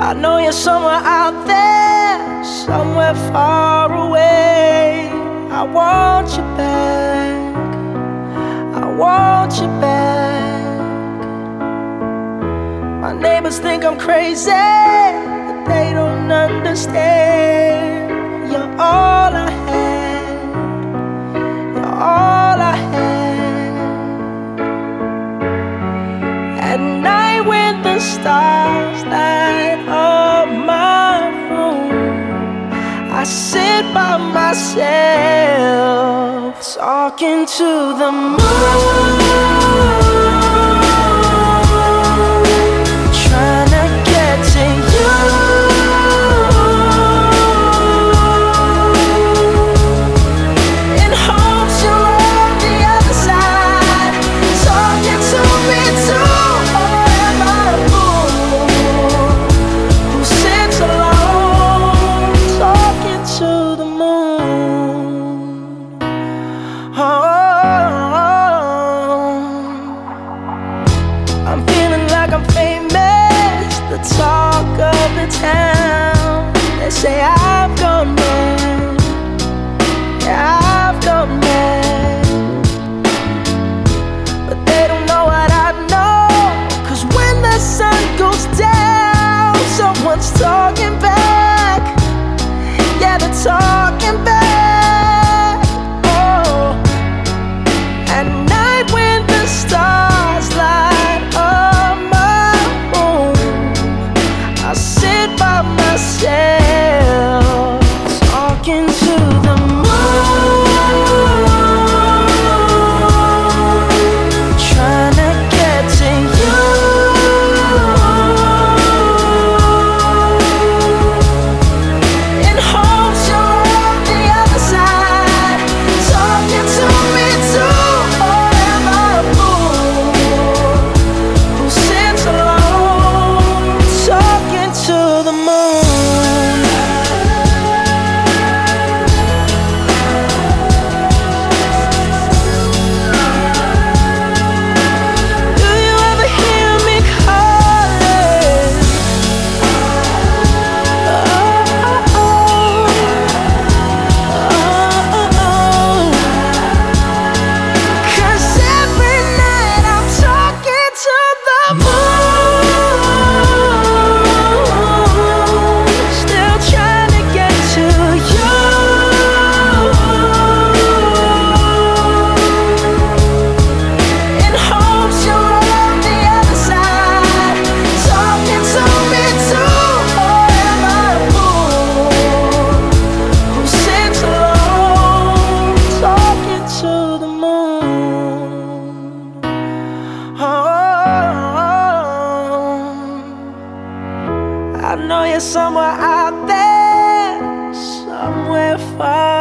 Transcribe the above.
I know you're somewhere out there, somewhere far away. I want you back. I want you back. My neighbors think I'm crazy, but they don't understand. myself talking to the moon. I know you're somewhere out there, somewhere far.